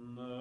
Mm, no.